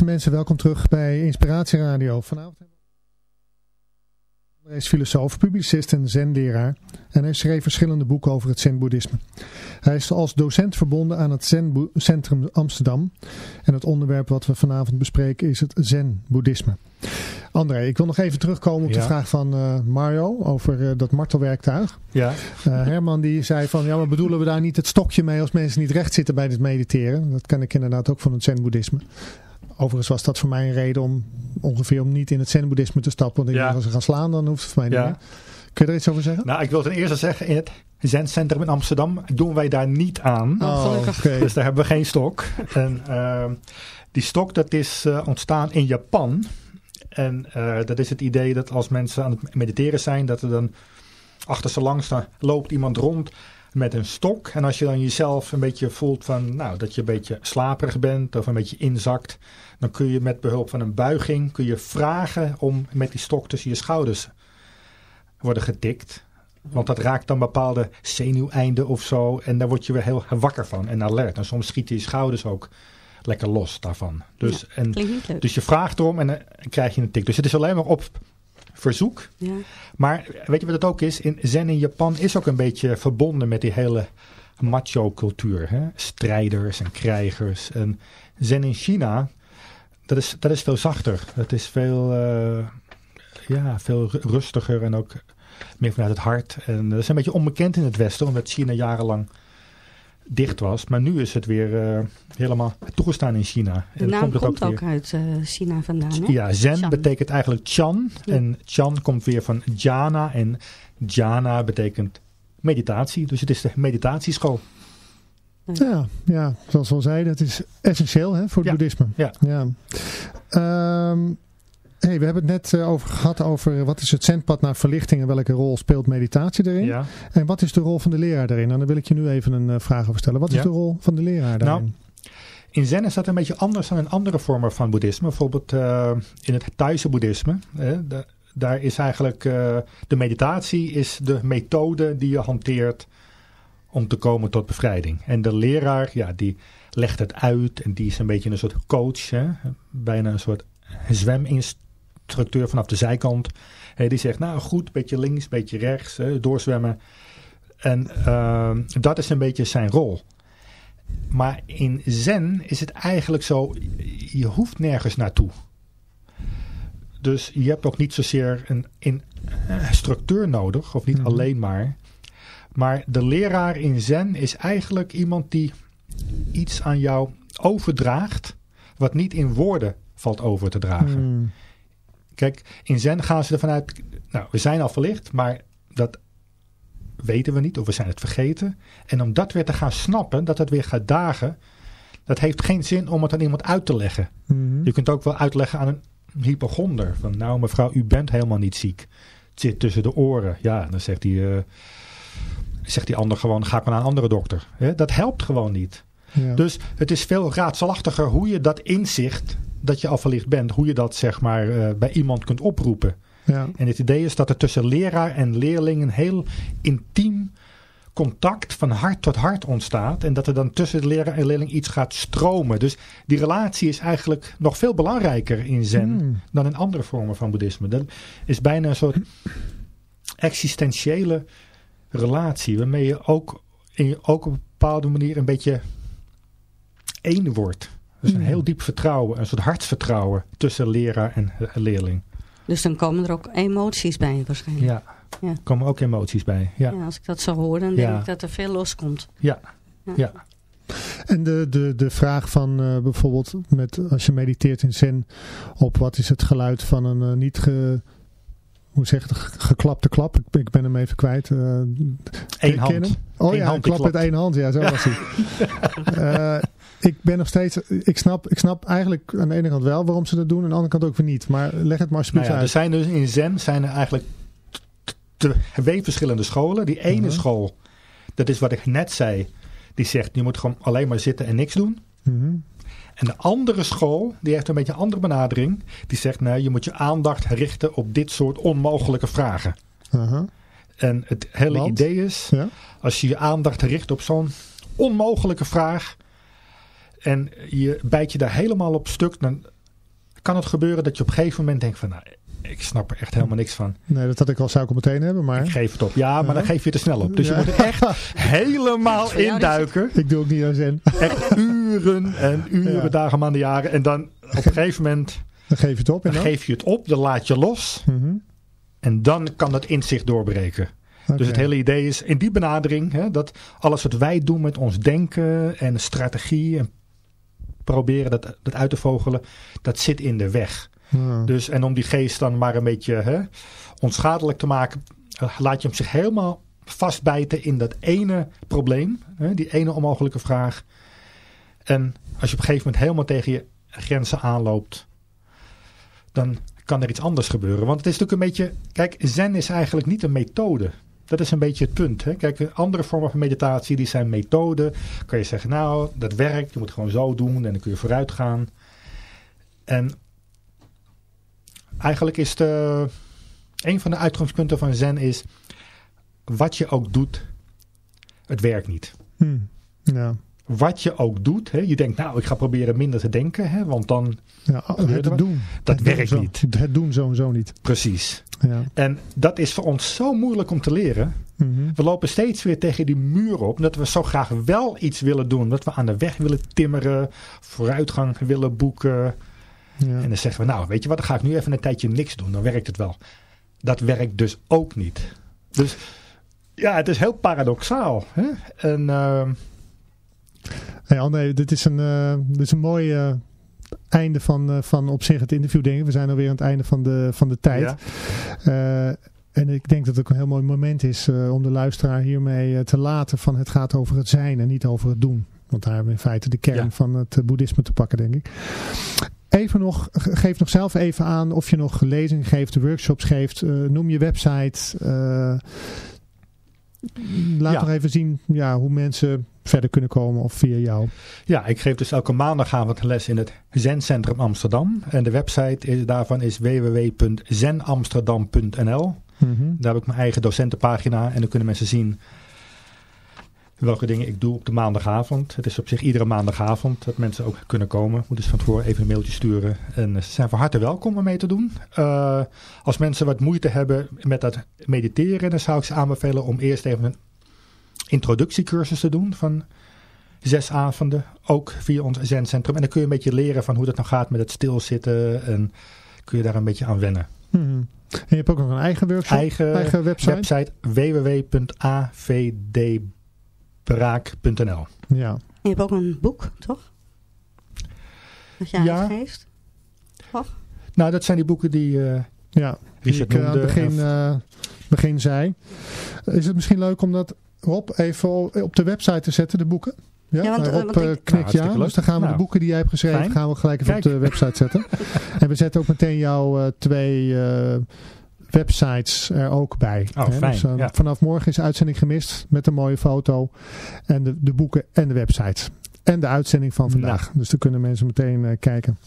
Beste mensen, welkom terug bij Inspiratie Radio. Vanavond hebben we- Hij is filosoof, publicist en zenleraar en hij schreef verschillende boeken over het zen-boeddhisme. Hij is als docent verbonden aan het Zen-centrum Amsterdam en het onderwerp wat we vanavond bespreken is het zen-boeddhisme. André, ik wil nog even terugkomen op de vraag van eh, Mario over eh, dat martelwerktuig. Ja, Eh, Herman die zei van, ja maar bedoelen we daar niet het stokje mee als mensen niet recht zitten bij het mediteren? Dat ken ik inderdaad ook van het zen-boeddhisme. Overigens was dat voor mij een reden om ongeveer om niet in het zen-boeddhisme te stappen. Want ik Ja. denk, als ze gaan slaan, dan hoeft het voor mij Ja. niet meer. Kun je er iets over zeggen? nou ik wil ten eerste zeggen, in het Zen-centrum in Amsterdam doen wij daar niet aan. Oh, oké. Dus daar hebben we geen stok. En ehm, die stok dat is eh, ontstaan in Japan. En eh, dat is het idee dat als mensen aan het mediteren zijn, dat er dan achter ze langs dan loopt iemand rond met een stok. En als je dan jezelf een beetje voelt van, nou, dat je een beetje slaperig bent of een beetje inzakt, dan kun je met behulp van een buiging kun je vragen om met die stok tussen je schouders worden getikt. Want dat raakt dan bepaalde zenuweinden of zo. En daar word je weer heel wakker van en alert. En soms schieten je schouders ook lekker los daarvan. Dus, en, dus je vraagt erom en dan krijg je een tik. Dus het is alleen maar op verzoek. Ja. Maar weet je wat het ook is? In Zen in Japan is ook een beetje verbonden met die hele macho cultuur. Hè? Strijders en krijgers. En Zen in China, dat is, dat is veel zachter. Het is veel, eh, ja, veel ru- rustiger en ook meer vanuit het hart. En dat is een beetje onbekend in het Westen, omdat China jarenlang dicht was. Maar nu is het weer eh, helemaal toegestaan in China. De En naam komt komt, het ook ook uit eh, China vandaan, hè? Ja, zen Chan. betekent eigenlijk chan. Ja. En chan komt weer van jhana. En jhana betekent meditatie. Dus het is de meditatieschool. Ja, ja, zoals we al zeiden, het is essentieel hè, voor het Ja. boeddhisme. Ja. ja. Ehm, Hey, we hebben het net eh, over gehad over wat is het zendpad naar verlichting en welke rol speelt meditatie erin. Ja. En wat is de rol van de leraar daarin? En dan wil ik je nu even een eh, vraag over stellen. Wat is de rol van de leraar daarin? In Zen is dat een beetje anders dan in andere vormen van boeddhisme. Bijvoorbeeld eh, in het Thaise boeddhisme. hè, da- daar is eigenlijk eh, de meditatie is de methode die je hanteert om te komen tot bevrijding. En de leraar, ja, die legt het uit en die is een beetje een soort coach. Hè, bijna een soort zweminstructeur vanaf de zijkant. Hè, die zegt, nou goed, beetje links, beetje rechts, hè, doorzwemmen. En eh, dat is een beetje zijn rol. Maar in Zen is het eigenlijk zo, je hoeft nergens naartoe. Dus je hebt ook niet zozeer een, een structuur nodig, of niet Mhm. alleen maar. Maar de leraar in Zen is eigenlijk iemand die iets aan jou overdraagt, wat niet in woorden valt over te dragen. Hmm. Kijk, in Zen gaan ze ervan uit, nou, we zijn al verlicht, maar dat weten we niet of we zijn het vergeten. En om dat weer te gaan snappen, dat het weer gaat dagen, dat heeft geen zin om het aan iemand uit te leggen. Mhm. Je kunt ook wel uitleggen aan een hypochonder, van nou mevrouw, u bent helemaal niet ziek. Het zit tussen de oren. Ja, dan zegt die, eh, zegt die ander gewoon, ga ik maar naar een andere dokter. Hè, dat helpt gewoon niet. Ja. Dus het is veel raadselachtiger hoe je dat inzicht, dat je al verlicht bent, hoe je dat zeg maar eh, bij iemand kunt oproepen. ja. En het idee is dat er tussen leraar en leerling een heel intiem contact van hart tot hart ontstaat. En dat er dan tussen de leraar en leerling iets gaat stromen. Dus die relatie is eigenlijk nog veel belangrijker in Zen Hmm. dan in andere vormen van boeddhisme. Dat is bijna een soort existentiële relatie. Waarmee je ook, in, ook op een bepaalde manier een beetje één wordt. Dus een Hmm. heel diep vertrouwen, een soort hartsvertrouwen tussen leraar en leerling. Dus dan komen er ook emoties bij waarschijnlijk. Ja, Ja. er komen ook emoties bij. Ja, Ja, als ik dat zo hoor, dan denk Ja. ik dat er veel loskomt. ja, Ja. ja. En de, de, de vraag van eh, bijvoorbeeld met, als je mediteert in zen op wat is het geluid van een eh, niet ge, hoe zeg je het, Ge- geklapte klap. Ik, ben- ik ben hem even kwijt. eh, Eén hand. Oh Eén ja, hand een klap met één hand. Ja, zo was hij. Eh, ik ben nog steeds, ik snap, ik snap eigenlijk aan de ene kant wel waarom ze dat doen. Aan de andere kant ook weer niet. Maar leg het maar Nou alsjeblieft ja, er uit. zijn dus in Zen zijn er eigenlijk twee verschillende scholen. Die ene Mhm. school, dat is wat ik net zei, die zegt je moet gewoon alleen maar zitten en niks doen. Mhm. En de andere school, die heeft een beetje een andere benadering. Die zegt nee, je moet je aandacht richten op dit soort onmogelijke vragen. Aha. En het hele Want? idee is, Ja. als je je aandacht richt op zo'n onmogelijke vraag en je bijt je daar helemaal op stuk, dan kan het gebeuren dat je op een gegeven moment denkt van, nou, ik snap er echt helemaal niks van. Nee, dat had ik al zou ik al meteen hebben. Maar Ik geef het op. Ja, maar dan geef je er snel op. Dus Ja. je moet er echt helemaal induiken. ik doe ook niet aan zen. Echt uren en uren, Ja. dagen, maanden, jaren. En dan op een gegeven moment Dan geef je het op. En dan dan? geef je het op, dan laat je los. Mhm. En dan kan dat inzicht doorbreken. Dus het hele idee is in die benadering hè, dat alles wat wij doen met ons denken en strategie en proberen dat, dat uit te vogelen, dat zit in de weg. Dus, en om die geest dan maar een beetje hè, onschadelijk te maken, eh, laat je hem zich helemaal vastbijten in dat ene probleem, hè, die ene onmogelijke vraag. En als je op een gegeven moment helemaal tegen je grenzen aanloopt, dan kan er iets anders gebeuren. Want het is natuurlijk een beetje, kijk, zen is eigenlijk niet een methode. Dat is een beetje het punt. Hè? Kijk, andere vormen van meditatie, die zijn methoden. Kan je zeggen, nou, dat werkt, je moet het gewoon zo doen en dan kun je vooruit gaan. En eigenlijk is de, een van de uitgangspunten van zen is, wat je ook doet, het werkt niet. Hm. Ja. Wat je ook doet, hè? je denkt, nou, ik ga proberen minder te denken, hè? want dan Ja, er het wat? doen. Dat Het doen werkt zo- niet. Het doen zo niet. precies. Ja. En dat is voor ons zo moeilijk om te leren. Mhm. We lopen steeds weer tegen die muur op. Dat we zo graag wel iets willen doen. Dat we aan de weg willen timmeren. Vooruitgang willen boeken. Ja. En dan zeggen we, nou weet je wat, dan ga ik nu even een tijdje niks doen. Dan werkt het wel. Dat werkt dus ook niet. Dus ja, het is heel paradoxaal. Hè? En ehm, Hey André, dit is een, eh, dit is een mooi eh, einde van, eh, van op zich het interview denk ik. We zijn alweer aan het einde van de, van de tijd. ja, en ik denk dat het ook een heel mooi moment is om de luisteraar hiermee te laten van het gaat over het zijn en niet over het doen. Want daar hebben we in feite de kern Ja. van het boeddhisme te pakken denk ik. Even nog, ge- geef nog zelf even aan of je nog lezingen geeft, workshops geeft. eh, noem je website. eh, laat Ja. nog even zien ja, hoe mensen verder kunnen komen of via jou. Ja, ik geef dus elke maandagavond les in het Zencentrum Amsterdam. En de website is, daarvan is www.zenamsterdam.nl. Mhm. Daar heb ik mijn eigen docentenpagina en dan kunnen mensen zien welke dingen ik doe op de maandagavond. Het is op zich iedere maandagavond dat mensen ook kunnen komen. Moeten dus van tevoren even een mailtje sturen. En eh, ze zijn van harte welkom om mee te doen. Eh, als mensen wat moeite hebben met dat mediteren, dan zou ik ze aanbevelen om eerst even een introductiecursus te doen van zes avonden. Ook via ons zencentrum. En dan kun je een beetje leren van hoe dat nou gaat met het stilzitten. En kun je daar een beetje aan wennen. Mhm. En je hebt ook nog een eigen workshop, Eigen website. website www.avdbraak.nl Ja. En je hebt ook een boek, toch? Dat jij Ja. uitgeeft. Nou, dat zijn die boeken die eh, Ja, die ik eh, aan het noemde. begin, eh, begin zei. Is het misschien leuk om dat, Rob, even op de website te zetten, de boeken? Ja, Ja, want, Rob want ik- knikt Nou, ja. Dus dan gaan we Nou, de boeken die jij hebt geschreven, fijn. gaan we gelijk even Kijk. op de website zetten. en we zetten ook meteen jouw eh, twee eh, websites er ook bij. Oh, fijn, Dus, eh, ja. Vanaf morgen is de uitzending gemist met een mooie foto. En de, de boeken en de website. En de uitzending van vandaag. Nou. Dus daar kunnen mensen meteen eh, kijken.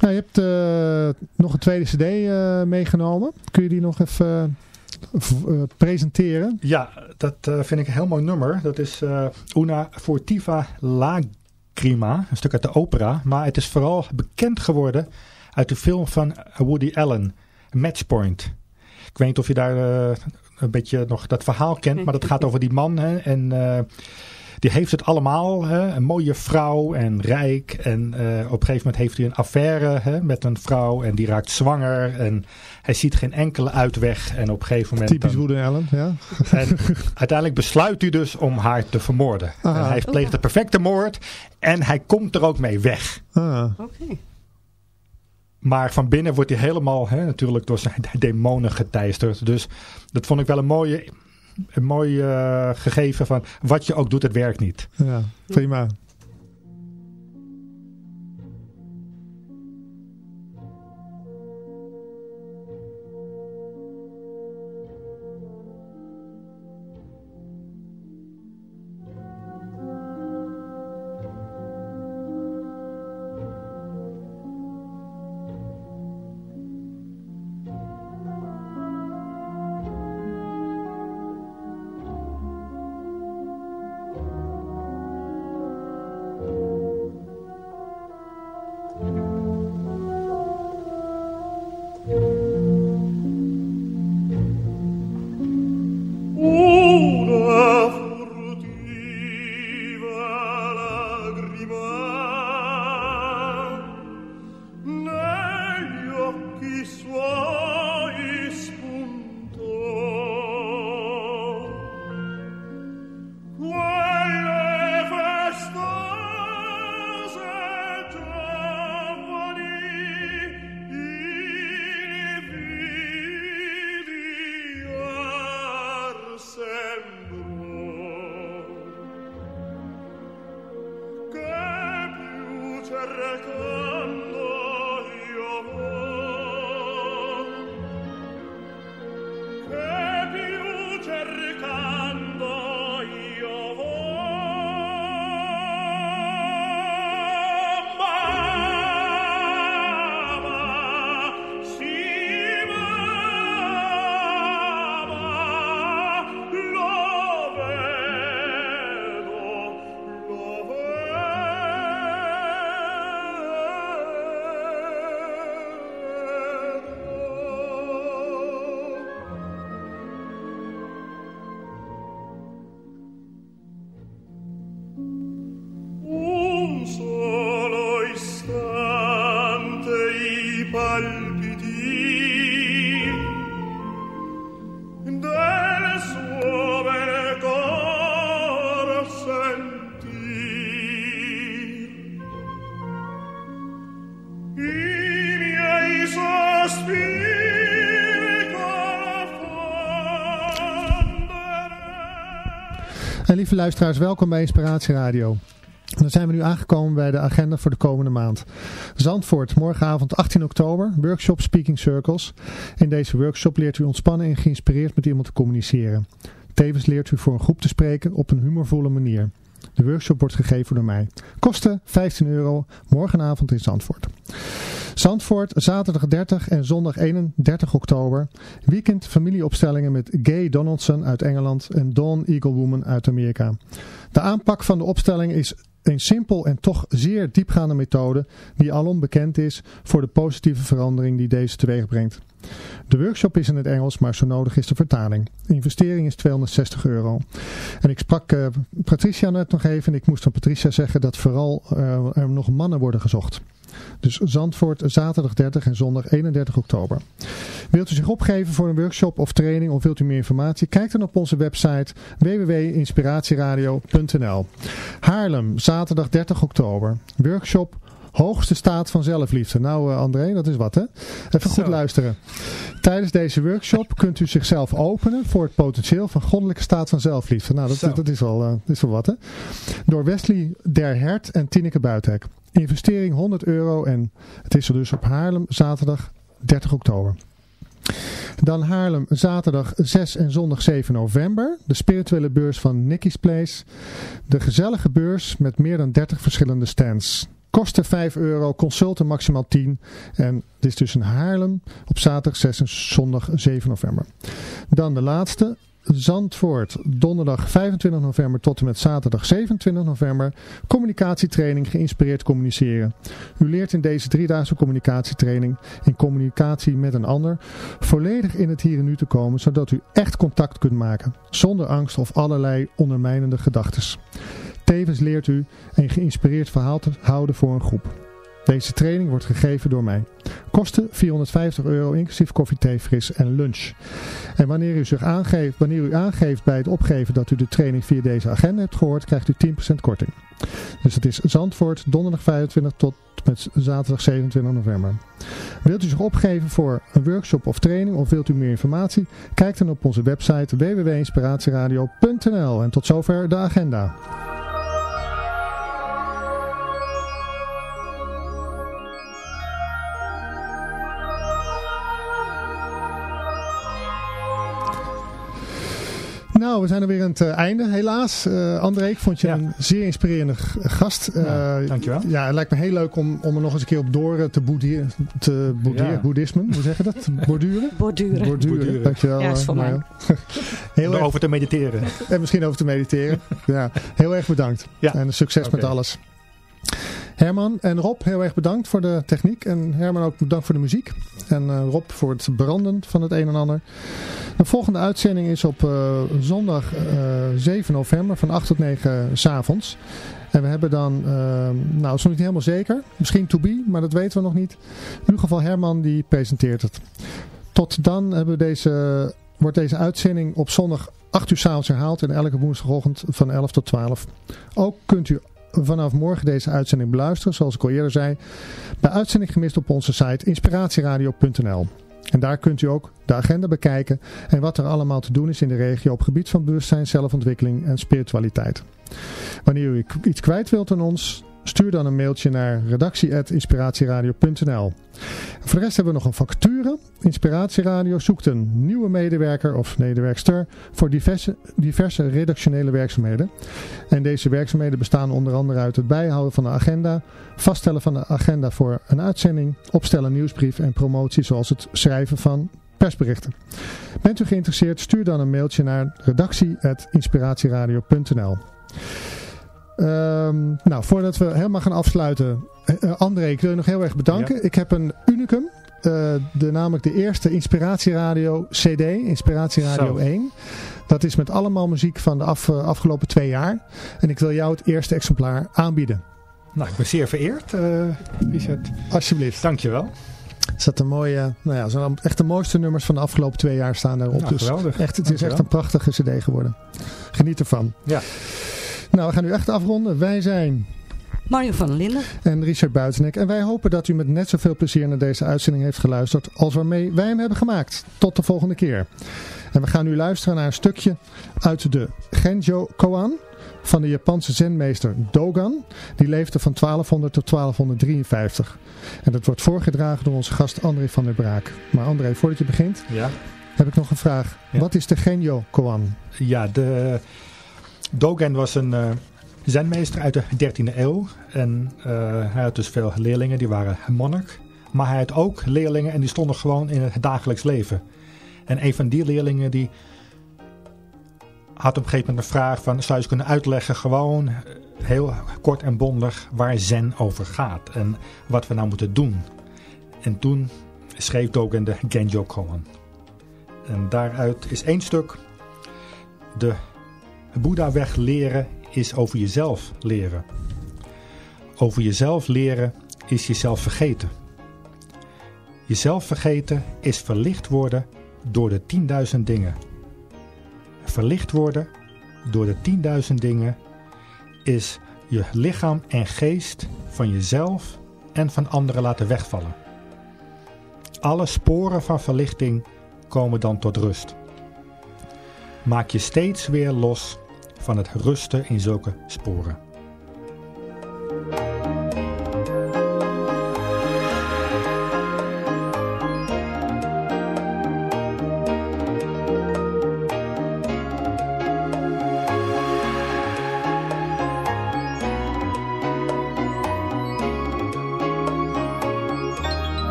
Nou, je hebt eh, nog een tweede cd eh, meegenomen. Kun je die nog even eh, eh, presenteren? Ja, dat eh, vind ik een heel mooi nummer. Dat is eh, Una Furtiva Lagrima, een stuk uit de opera. Maar het is vooral bekend geworden uit de film van Woody Allen, Matchpoint. Ik weet niet of je daar eh, een beetje nog dat verhaal kent, maar dat gaat over die man. Hè, en eh, die heeft het allemaal. Hè, een mooie vrouw en rijk. En eh, op een gegeven moment heeft hij een affaire hè, met een vrouw en die raakt zwanger. En hij ziet geen enkele uitweg. En op een gegeven moment... Typisch dan- Woody Allen, ja. en uiteindelijk besluit hij dus om haar te vermoorden. En hij pleegt de perfecte moord en hij komt er ook mee weg. Ah, Oké. Maar van binnen wordt hij helemaal hè, natuurlijk door zijn demonen geteisterd. Dus dat vond ik wel een mooie, een mooi eh, gegeven van wat je ook doet, het werkt niet. ja, prima. terra con lieve luisteraars, welkom bij Inspiratie Radio. Dan zijn we nu aangekomen bij de agenda voor de komende maand. Zandvoort, morgenavond 18 oktober, workshop Speaking Circles. In deze workshop leert u ontspannen en geïnspireerd met iemand te communiceren. Tevens leert u voor een groep te spreken op een humorvolle manier. De workshop wordt gegeven door mij. Kosten 15 euro, morgenavond in Zandvoort. Zandvoort, zaterdag 30 en zondag 31 oktober. Weekend familieopstellingen met Gay Donaldson uit Engeland en Dawn Eaglewoman uit Amerika. De aanpak van de opstelling is een simpel en toch zeer diepgaande methode die alom bekend is voor de positieve verandering die deze teweeg brengt. De workshop is in het Engels, maar zo nodig is de vertaling. Investering is 260 euro. En ik sprak uh, Patricia net nog even en ik moest aan Patricia zeggen dat vooral uh, er nog mannen worden gezocht. Dus Zandvoort zaterdag 30 en zondag 31 oktober. Wilt u zich opgeven voor een workshop of training of wilt u meer informatie? Kijk dan op onze website www.inspiratieradio.nl Haarlem, zaterdag 30 oktober. Workshop Hoogste staat van zelfliefde. Nou uh, André, dat is wat hè? Even Zo. goed luisteren. Tijdens deze workshop kunt u zichzelf openen voor het potentieel van goddelijke staat van zelfliefde. Nou, dat, dat is, wel, uh, dat is wel wat hè? Door Wesley Der Hert en Tineke Buithek. Investering 100 euro en het is er dus op Haarlem zaterdag 30 oktober. Dan Haarlem zaterdag 6 en zondag 7 november. De spirituele beurs van Nicky's Place. De gezellige beurs met meer dan 30 verschillende stands. Kosten 5 euro, consulten maximaal 10. En dit is dus in Haarlem op zaterdag 6 en zondag 7 november. Dan de laatste, Zandvoort, donderdag 25 november tot en met zaterdag 27 november. Communicatietraining geïnspireerd communiceren. U leert in deze driedaagse communicatietraining in communicatie met een ander volledig in het hier en nu te komen, zodat u echt contact kunt maken, zonder angst of allerlei ondermijnende gedachten. Tevens leert u een geïnspireerd verhaal te houden voor een groep. Deze training wordt gegeven door mij. Kosten 450 euro inclusief koffie, thee, fris en lunch. En wanneer u, zich aangeeft, wanneer u aangeeft bij het opgeven dat u de training via deze agenda hebt gehoord, krijgt u 10% korting. Dus het is Zandvoort, donderdag 25 tot met zaterdag 27 november. Wilt u zich opgeven voor een workshop of training of wilt u meer informatie? Kijk dan op onze website www.inspiratieradio.nl En tot zover de agenda. Nou, we zijn er weer aan het uh, einde, helaas. Uh, André, ik vond je ja. een zeer inspirerende gast. Uh, ja, dankjewel. Ja, het lijkt me heel leuk om, om er nog eens een keer op door te boedieren. Te boedieren, ja. boeddhismen, hoe zeg je dat? Borduren? Borduren. Borduren, Borduren. dankjewel. Ja, is voor mij. heel erg... over te mediteren. En misschien over te mediteren. ja, heel erg bedankt. Ja. En succes okay. met alles. Herman en Rob, heel erg bedankt voor de techniek. En Herman ook bedankt voor de muziek. En uh, Rob voor het branden van het een en ander. De volgende uitzending is op uh, zondag uh, 7 november van 8 tot 9 s avonds. En we hebben dan, nou is nog niet helemaal zeker, misschien to be, maar dat weten we nog niet. In ieder geval Herman die presenteert het. Tot dan hebben we deze, wordt deze uitzending op zondag 8 uur s'avonds herhaald en elke woensdagochtend van 11 tot 12. Ook kunt u vanaf morgen deze uitzending beluisteren, zoals ik al eerder zei, bij uitzending gemist op onze site inspiratieradio.nl. En daar kunt u ook de agenda bekijken en wat er allemaal te doen is in de regio op gebied van bewustzijn, zelfontwikkeling en spiritualiteit. Wanneer u iets kwijt wilt aan ons, stuur dan een mailtje naar redactie.inspiratieradio.nl Voor de rest hebben we nog een vacature. Inspiratieradio zoekt een nieuwe medewerker of medewerkster voor diverse, diverse redactionele werkzaamheden. En deze werkzaamheden bestaan onder andere uit het bijhouden van de agenda, vaststellen van de agenda voor een uitzending, opstellen nieuwsbrief en promotie zoals het schrijven van persberichten. Bent u geïnteresseerd, stuur dan een mailtje naar redactie.inspiratieradio.nl Um, nou, voordat we helemaal gaan afsluiten. Uh, André, ik wil je nog heel erg bedanken. Ja. Ik heb een unicum. Uh, de, namelijk de eerste Inspiratieradio CD. Inspiratieradio Zo. 1. Dat is met allemaal muziek van de af, uh, afgelopen twee jaar. En ik wil jou het eerste exemplaar aanbieden. Nou, ik ben zeer vereerd, Richard. Alsjeblieft. Dankjewel. Er zat een mooie, nou ja, zijn echt de mooiste nummers van de afgelopen twee jaar staan daarop. Nou, dus geweldig. echt, het is echt een prachtige cd geworden. Geniet ervan. Ja. Nou, we gaan nu echt afronden. Wij zijn Mario van der Linden. En Richard Buitenek. En wij hopen dat u met net zoveel plezier naar deze uitzending heeft geluisterd als waarmee wij hem hebben gemaakt. Tot de volgende keer. En we gaan nu luisteren naar een stukje uit de Genjo Koan van de Japanse zenmeester Dogan. Die leefde van 1200 tot 1253. En dat wordt voorgedragen door onze gast André van der Braak. Maar André, voordat je begint, Ja, heb ik nog een vraag. Ja. Wat is de Genjo Koan? ja de Dogen was een eh, zenmeester uit de 13e eeuw. En eh, hij had dus veel leerlingen, die waren monnik. Maar hij had ook leerlingen en die stonden gewoon in het dagelijks leven. En een van die leerlingen die had op een gegeven moment een vraag van... zou je kunnen uitleggen gewoon eh, heel kort en bondig waar zen over gaat. En wat we nou moeten doen. En toen schreef Dogen de Genjo Koan. En daaruit is één stuk... De Boeddha-weg leren is over jezelf leren. Over jezelf leren is jezelf vergeten. Jezelf vergeten is verlicht worden door de 10.000 dingen. Verlicht worden door de 10.000 dingen is je lichaam en geest van jezelf en van anderen laten wegvallen. Alle sporen van verlichting komen dan tot rust. Maak je steeds weer los van het rusten in zulke sporen.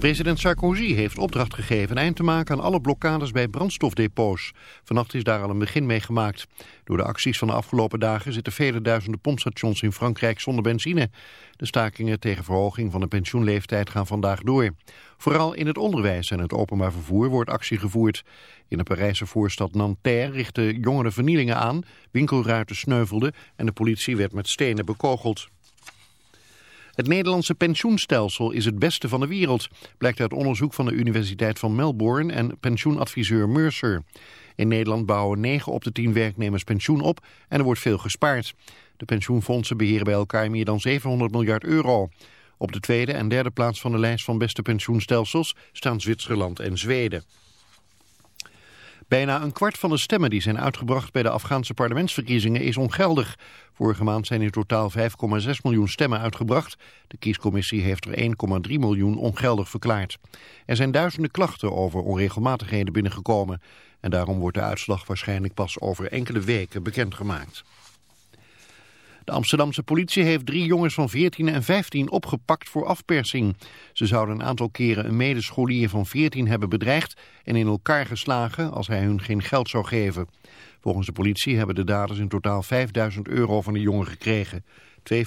President Sarkozy heeft opdracht gegeven eind te maken aan alle blokkades bij brandstofdepots. Vannacht is daar al een begin mee gemaakt. Door de acties van de afgelopen dagen zitten vele duizenden pompstations in Frankrijk zonder benzine. De stakingen tegen verhoging van de pensioenleeftijd gaan vandaag door. Vooral in het onderwijs en het openbaar vervoer wordt actie gevoerd. In de Parijse voorstad Nanterre richtten jongeren vernielingen aan, winkelruiten sneuvelden en de politie werd met stenen bekogeld. Het Nederlandse pensioenstelsel is het beste van de wereld, blijkt uit onderzoek van de Universiteit van Melbourne en pensioenadviseur Mercer. In Nederland bouwen 9 op de 10 werknemers pensioen op en er wordt veel gespaard. De pensioenfondsen beheren bij elkaar meer dan 700 miljard euro. Op de tweede en derde plaats van de lijst van beste pensioenstelsels staan Zwitserland en Zweden. Bijna een kwart van de stemmen die zijn uitgebracht bij de Afghaanse parlementsverkiezingen is ongeldig. Vorige maand zijn in totaal 5,6 miljoen stemmen uitgebracht. De kiescommissie heeft er 1,3 miljoen ongeldig verklaard. Er zijn duizenden klachten over onregelmatigheden binnengekomen. En daarom wordt de uitslag waarschijnlijk pas over enkele weken bekendgemaakt. De Amsterdamse politie heeft drie jongens van 14 en 15 opgepakt voor afpersing. Ze zouden een aantal keren een medescholier van 14 hebben bedreigd en in elkaar geslagen als hij hun geen geld zou geven. Volgens de politie hebben de daders in totaal 5000 euro van de jongen gekregen. Twee